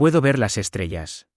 Puedo ver las estrellas.